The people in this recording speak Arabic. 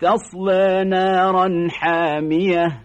تصلى نارا حامية